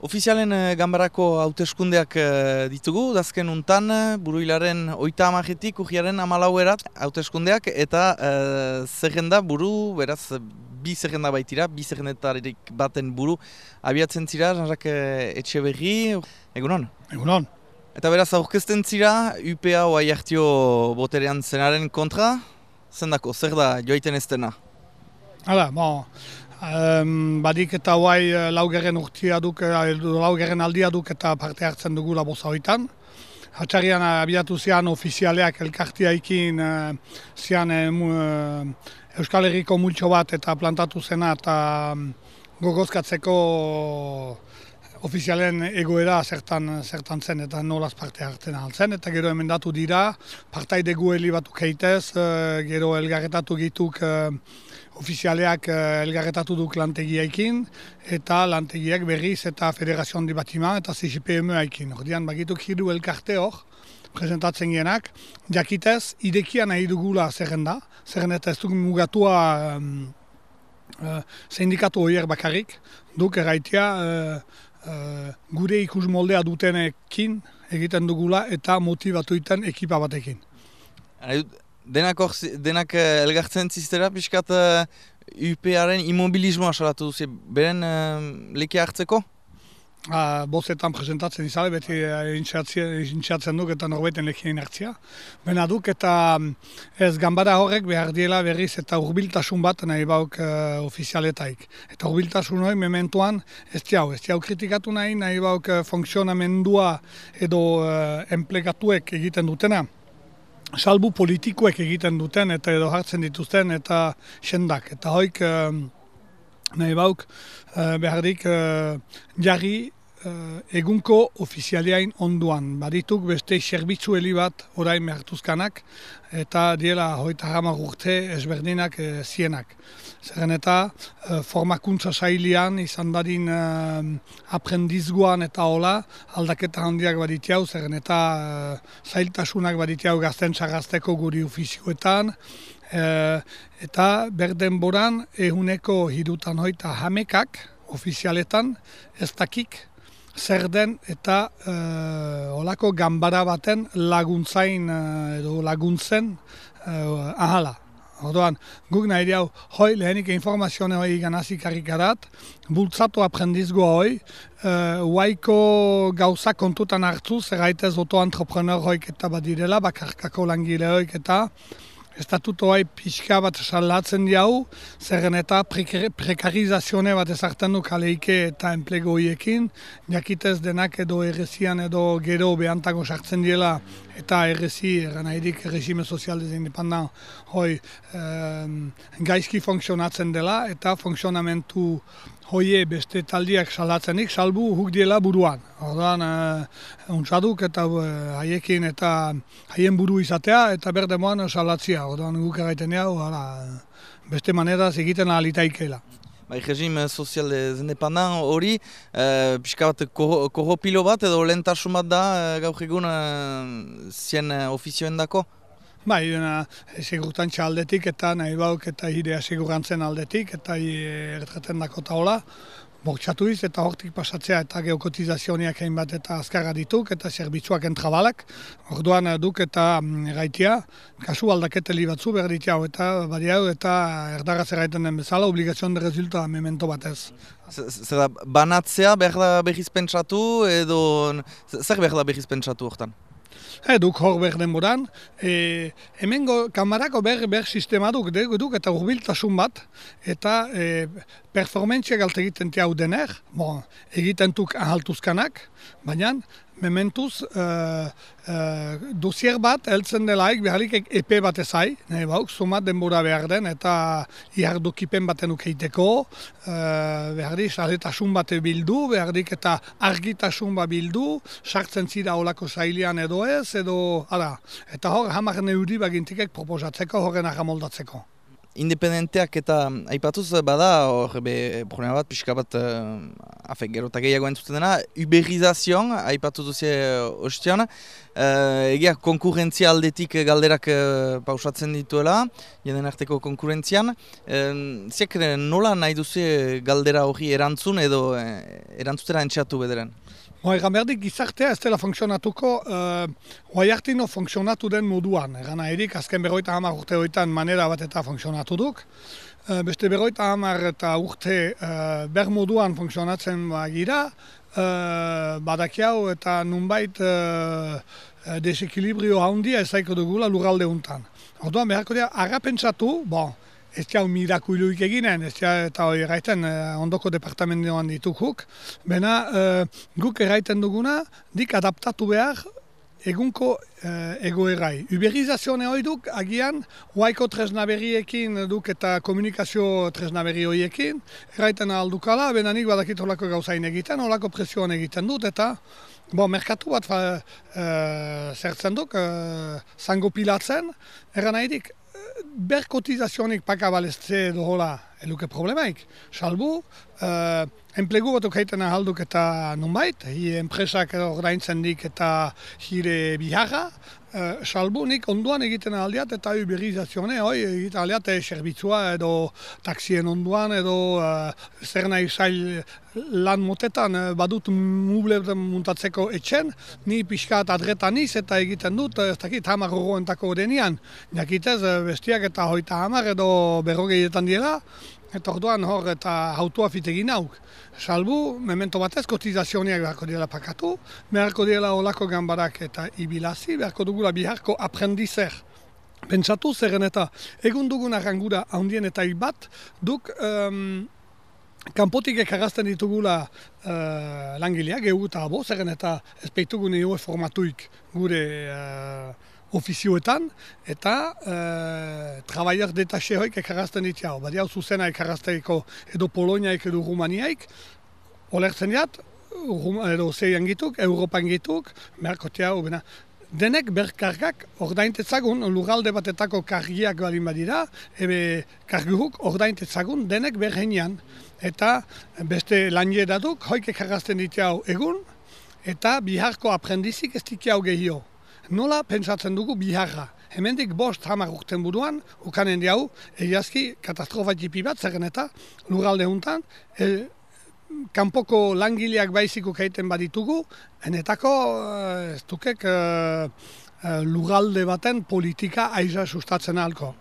Ofizialen uh, gambarako hauteskundeak uh, ditugu, dazken untan, buruilaren oita amajetik, ujiaren amalauerat hauteskundeak, eta uh, zerrenda buru, beraz, bi zerrenda baitira, bi zerrendetarik baten buru, abiatzen zira, janrak etxe berri, egunon? Egunon. Eta beraz, aurkezten zira, UPA oa jartio boterean zenaren kontra, zendako, zer da joaiten ez dena? Hala, bon, Um, badik eta guai eh, laugerren urtia duk, eh, laugerren aldia duk eta parte hartzen dugu laboza hoitan. Hatxarian abiatu zian ofizialeak elkartia ikin uh, zian Euskal Herriko multxo bat eta plantatu zena eta um, gogozkatzeko ofizialen egoera zertan, zertan zen eta nolaz parte hartzen altzen. Eta gero emendatu dira, partaide gueli batuk keitez, gero elgarretatu gituk ofizialeak uh, elgarretatu duk lantegiaikin eta lantegiak berriz eta Federazioan di Batima eta CGPM aikin. Ordian bagituk hiru elkarte hor, presentatzen genak, jakitez, idekia nahi dugula zerrenda, zerrenda eta ez duk mugatua um, uh, sindikatu horiek bakarrik, duk erraitea uh, gure ikus moldea dutenekin egiten dugula eta motivatuiten ekipa batekin denak, or, denak uh, elgartzen ziztera pixkat uh, UParen immobilismoa salatu duzi, beren uh, hartzeko? Uh, bozetan presentatzen izale, beti uh, intxatzen duk eta norbeten lekien hartzia. Bena duk eta mm, ez gambara horrek behar diela berriz eta urbiltasun bat nahi bauk uh, ofizialetaik. Eta urbiltasun hori mementuan ez diau, ez diau kritikatu nahi, nahi bauk uh, funksionamendua edo uh, enplegatuek egiten dutena salbu politikoek egiten duten eta edo hartzen dituzten eta sendak. Eta hoik uh, nahi bauk uh, beharrik uh, jarri uh, egunko ofizialiain onduan. Badituk beste serbitzu bat orain mehartuzkanak eta diela hoita hamar urte ezberdinak e, zienak. Zerren eta e, formakuntza sailian izan dadin e, aprendizguan eta hola aldaketa handiak baditiau, zerren eta e, zailtasunak baditiau gazten txagazteko guri ofizioetan, e, eta berden boran ehuneko hidutan hoita hamekak ofizialetan ez dakik zer den eta e, olako gambara baten laguntzain e, edo laguntzen e, ahala. Orduan, guk nahi diau, hoi lehenik informazioa hoi ganazik harrikarat, bultzatu aprendizgoa hoi, e, waiko gauza kontutan hartu, zer gaitez oto-entrepreneur hoik eta badirela, bakarkako langile hoik eta, estatutoai pixka bat salatzen diau, zerren eta prekarizazioa bat ezartan du kaleike eta enplego horiekin, jakitez denak edo errezian edo gero behantago sartzen diela eta errezi, eran haidik regime sozial independan, hoi, gaizki funksionatzen dela eta funksionamentu hoie beste taldiak salatzenik, salbu huk diela buruan. Ordan uh, untsaduk eta uh, haiekin eta haien buru izatea eta berdemoan salatzia. Ordan guk egiten jau, beste manera egiten alitaikela. Bai, regim sozial zendepandan hori, uh, pixka bat korropilo bat edo lehentasun bat da gaur egun uh, zien ofizioen dako? Bai, dena, segurtantza aldetik eta nahi bauk eta hidea segurantzen aldetik eta erretraten dako taola. Bortxatu iz eta hortik pasatzea eta geokotizazioak egin bat eta azkarra dituk eta zerbitzuak entrabalak. Orduan eh, duk eta mm, gaitia, kasu aldaketeli batzu behar ditia eta badiau eta erdara zerraiten den bezala obligazion de resulta memento batez. Zer banatzea behar da behiz pentsatu edo zer behar da behiz pentsatu hortan? E, duk hor behar denboran, e, hemen go, kamarako behar ber sistema duk, duk eta urbiltasun bat, eta e, performentzia galte egiten tia dener, bon, egiten duk ahaltuzkanak, baina mementuz uh, uh, dosier bat heltzen delaik beharrik EP bat ezai, nahi bauk, sumat denbora behar den eta iardukipen baten ukeiteko, uh, beharrik saletasun bat bildu, beharrik eta argitasun bat bildu, sartzen zira olako zailian edo ez, edo, ara, eta hor hamar neuri bagintikek proposatzeko horren ahamoldatzeko. Independenteak eta aipatuz bada, hor, be, problema bat, pixka bat, uh, afe, gero eta gehiago entzuten dena, uberizazioan, aipatu duzie ostion, uh, egia konkurrentzia aldetik galderak uh, pausatzen dituela, jenden arteko konkurrentzian, uh, ziak nola nahi duzie galdera hori erantzun edo uh, erantzutera entxeatu bederen? Hoa, egan behar gizartea ez dela funtzionatuko, hoa jartino funtzionatu den moduan. Egan erik, azken berroita hamar urte horietan manera bat eta funtzionatu duk. Uh, beste berroita hamar eta urte uh, ber moduan funtzionatzen bagira, uh, badakiau eta nunbait uh, desekilibrio handia ezaiko dugula lurralde untan. Orduan beharko dira, agapentsatu, bon, ez jau mirakuiluik eginen, ez jau eta hori erraiten eh, ondoko departamentoan ditukuk. Bena, eh, guk erraiten duguna, dik adaptatu behar egunko uh, egoerai. Uberizazioa hori duk, agian, huaiko tresna berriekin duk eta komunikazio tresna berri horiekin, erraiten aldukala, bena nik badakit holako gauzain egiten, holako presioan egiten dut, eta Bo, merkatu bat uh, zertzen duk, uh, zango pilatzen, erran nahi dik, ber kotizazionik pakabalezte dohola eluke problemaik. Salbu, uh, enplegu bat ukaiten ahalduk eta nunbait, hi enpresak ordaintzen dik eta hire biharra, uh, salbu nik onduan egiten aldiat eta uberizazione, hoi egiten aldiat servitzua edo taksien onduan edo uh, zer nahi zail lan motetan badut muble muntatzeko etxen, ni pixkat adretan iz eta egiten dut, ez dakit hamar horroentako denian, jakitez bestiak eta hoita hamar edo berrogeietan dira, Eta orduan hor eta autua fitegin nauk. Salbu, memento batez kotizazioniak beharko dira pakatu, beharko dira olako gambarak eta ibilazi, beharko dugula biharko aprendizer. Pentsatu zerren eta egun dugun arrangura handien eta bat, duk um, kanpotik ekarazten ditugula uh, langileak, egu eta abo, zerren eta ez peitugu formatuik gure uh, ofizioetan, eta e, trabaiak detaxe hoik ekarazten ditia. Badi hau zuzena ekarazteiko edo Poloniaik edo Rumaniaik, olertzen diat, edo zeian gituk, Europan gituk, merkotea, bena, denek berkargak ordaintetzagun, lurralde batetako kargiak balin badira, ebe karguhuk ordaintetzagun denek berhenian. Eta beste lan jedaduk, hoik ekarazten ditia egun, eta biharko aprendizik ez dikia gehio nola pentsatzen dugu biharra. Hemendik bost hamar urten buruan, ukanen diau, egiazki katastrofa jipi bat zerren eta lurralde hontan, e, kanpoko langileak baizik ukaiten baditugu, enetako e, ez dukek e, e, lurralde baten politika aiza sustatzen alko.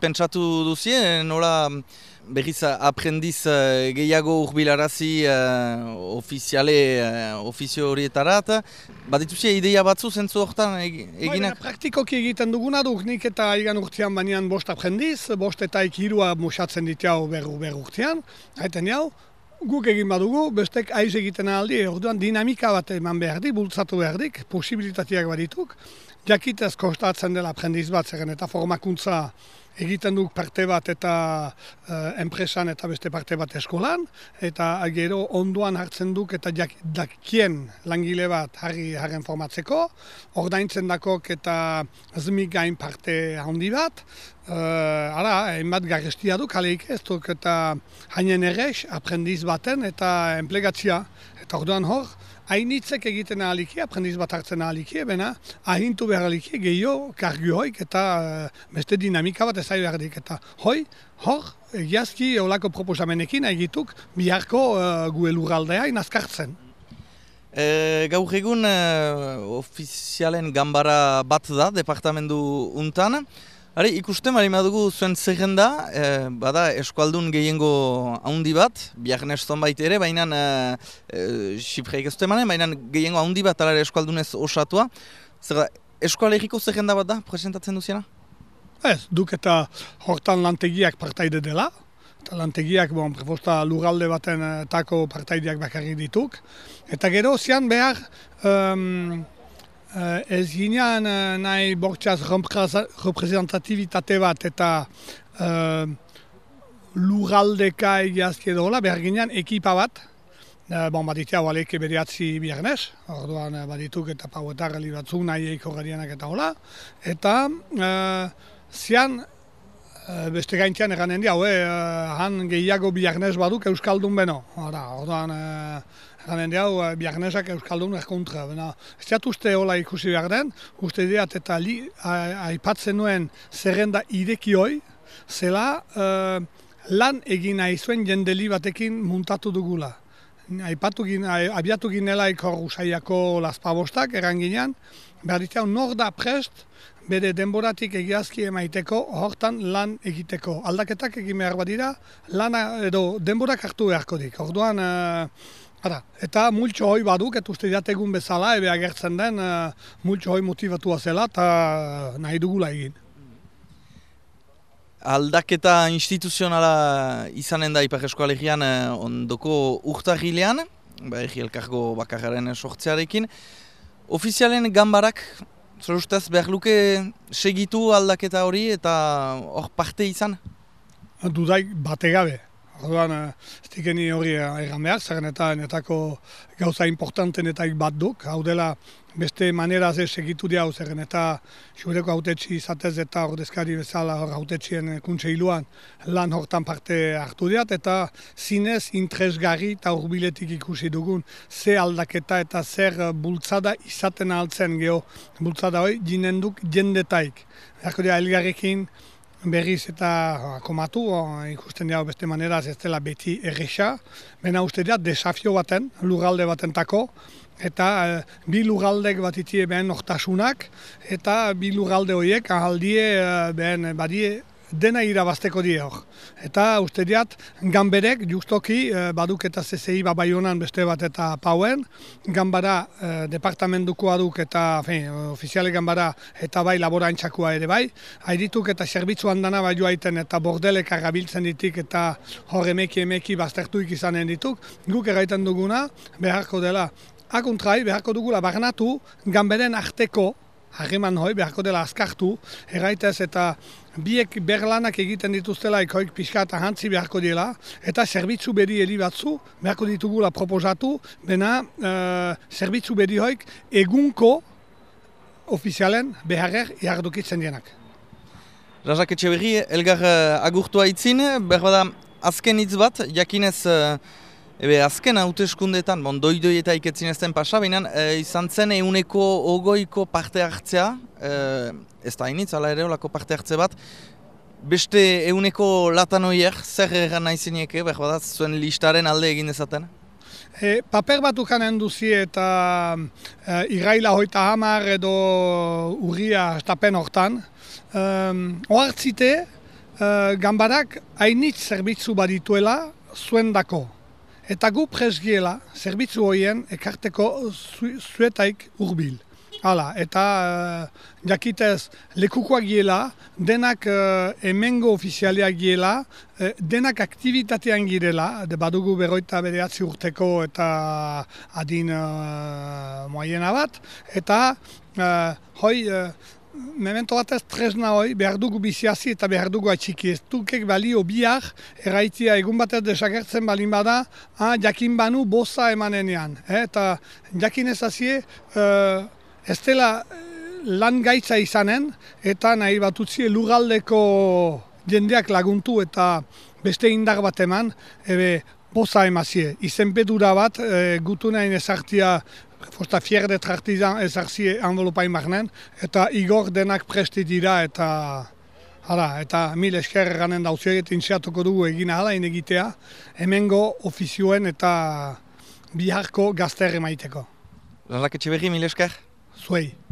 Pentsatu duzie, nola berriz aprendiz uh, gehiago urbilarazi uh, ofiziale, uh, ofizio horietarat. Bat dituzie ideia batzu zentzu horretan eginak? Bai, praktikoki egiten duguna duk, nik eta igan urtean banean bost aprendiz, bost eta ikirua musatzen ditiau berru berru urtean. Haiten jau, guk egin badugu, bestek aiz egiten aldi, orduan dinamika bat eman behar di, bultzatu behar dik, posibilitateak badituk. Jakitez kostatzen dela aprendiz bat, zeren eta formakuntza egiten duk parte bat eta uh, enpresan eta beste parte bat eskolan, eta gero onduan hartzen duk eta jak, dakien langile bat harri harren formatzeko, ordaintzen dakok eta zmik gain parte handi bat, uh, ara, enbat garrestia duk, aleik ez duk eta hainen errex, aprendiz baten eta enplegatzia, eta orduan hor, hainitzek egiten ahalikia, aprendiz bat hartzen ahalikia, bena, ahintu behar ahalikia gehiago kargu hoik eta uh, beste dinamika bat ezai behar dik. Eta hoi, hor, egiazki olako proposamenekin egituk biharko uh, gue lurraldea inazkartzen. E, gaur egun ofizialen gambara bat da, departamentu untan. Hari, ikusten bali madugu zuen zerrenda, e, bada eskualdun gehiengo haundi bat, biak neston baita ere, baina e, xifreik ez emanen, baina gehiengo haundi bat alare eskualdunez osatua. Zer da, eskualegiko zerrenda bat da, presentatzen duziena? Ez, duk eta hortan lantegiak partaide dela, eta lantegiak, bon, prefosta lugalde baten tako partaideak bakarrik dituk. Eta gero, zian behar, Uh, ez ginean uh, nahi bortxaz representativitate bat eta uh, lugaldeka egiazki edo hola, behar ginean ekipa bat, e, bon, baditia beriatzi bediatzi biharnez, orduan e, badituk eta pauetarrali batzuk nahi eiko garianak eta hola, eta e, zian Eh, beste gaintian eganen di, haue, uh, han gehiago biarnez baduk Euskaldun beno. Hora, orduan, uh, eganen di, hau, biarnezak Euskaldun erkontra. Bena, ez diat uste hola ikusi behar den, uste diat eta li, aipatzen nuen zerrenda ireki hoi, zela lan egin nahi zuen jendeli batekin muntatu dugula. Aipatu gin, abiatu ginela ikor usaiako laspabostak, eran ginean, behar ditzau, nor da prest, bere denboratik egiazki emaiteko, hortan lan egiteko. Aldaketak egin behar badira, lana edo denborak hartu beharko dik. Orduan, uh, ara, eta multxo hoi baduk, eta uste egun bezala, ebe agertzen den, uh, multxo hoi motivatua zela, eta nahi dugula egin. Aldaketa instituzionala izanen da Ipar Eskoalegian eh, ondoko urtahilean, ba, elkargo bakarren sortzearekin. Ofizialen gambarak Zer ustez, behar luke segitu aldaketa hori eta hor parte izan? Dudaik bate gabe. Orduan, ez dikeni hori egan behar, zaren eta netako gauza importanten eta bat duk. Hau dela beste manera ze segitu dia hau zeren eta xureko hautetxi izatez eta ordezkari bezala hor hautetxien kuntxe hiluan lan hortan parte hartu diat eta zinez interesgarri eta urbiletik ikusi dugun ze aldaketa eta zer bultzada izaten altzen geho bultzada hori jinenduk jendetaik. Erko dira elgarrekin berriz eta komatu, ikusten dira beste manera ez dela beti erresa, bena uste dira desafio baten, lugalde baten tako, eta e, bi lugaldek bat itie behen noktasunak, eta bi lugalde horiek ahaldie e, behen badie dena irabazteko die hor. Eta uste diat, ganberek justoki eh, baduk eta CCI babai honan beste bat eta pauen, ganbara eh, departamentukoa duk eta fein, ofiziale ganbara eta bai laborantxakua ere bai, hairituk eta zerbitzu handana bai joaiten eta bordelek agabiltzen ditik eta hor emeki emeki baztertuik izanen dituk, guk erraiten duguna beharko dela. Akontrai, beharko dugula barnatu, ganberen arteko harreman hoi, beharko dela azkartu, erraitez eta biek berlanak egiten dituztela ikoik pixka eta hantzi beharko dela, eta zerbitzu beri heli batzu, beharko ditugula proposatu, bena e, zerbitzu beri hoik egunko ofizialen beharrer jardukitzen dienak. Razak Etxeberri, elgar uh, agurtua itzin, behar bada azken hitz bat, jakinez uh, Ebe, azken hauteskundetan, bon, doi-doi eta iketzin ezten pasa, baina e, izan zen euneko ogoiko parte hartzea, e, ez da hainitz, ala ere, olako parte hartze bat, beste euneko latanoiek, zer egan nahi zineke, behar bat, zuen listaren alde egin dezaten? E, paper bat ukanen duzi eta e, iraila hoita hamar edo urria estapen hortan. E, Oartzite, e, gambarak hainitz zerbitzu badituela zuen dako. Eta gu presgiela, zerbitzu horien ekarteko zuetaik urbil. Hala, eta uh, jakitez lekukoak giela, denak uh, emengo ofizialeak giela, uh, denak aktivitatean girela, de badugu berroita bereatzi urteko eta adin uh, moaiena bat, eta uh, hoi memento bat ez tresna hoi, behar dugu biziazi eta behar dugu atxiki. Ez dukek balio bihar, erraitia egun batez desagertzen balin bada, ah, jakin banu boza emanenean. Eta jakin ez azie, uh, ez dela eh, lan gaitza izanen, eta nahi batutzi lugaldeko jendeak laguntu eta beste indar bat eman, ebe, boza emazie. Izenpedura bat, e, gutu nahi ezartia Fosta fierde traktidan ez arzi envelopain magnen, eta igor denak presti dira, eta hala, eta mil esker ganen dauzioet inziatuko dugu egina hala egitea, hemengo ofizioen eta biharko gazter emaiteko. Lanrak etxe mil esker? Zuei.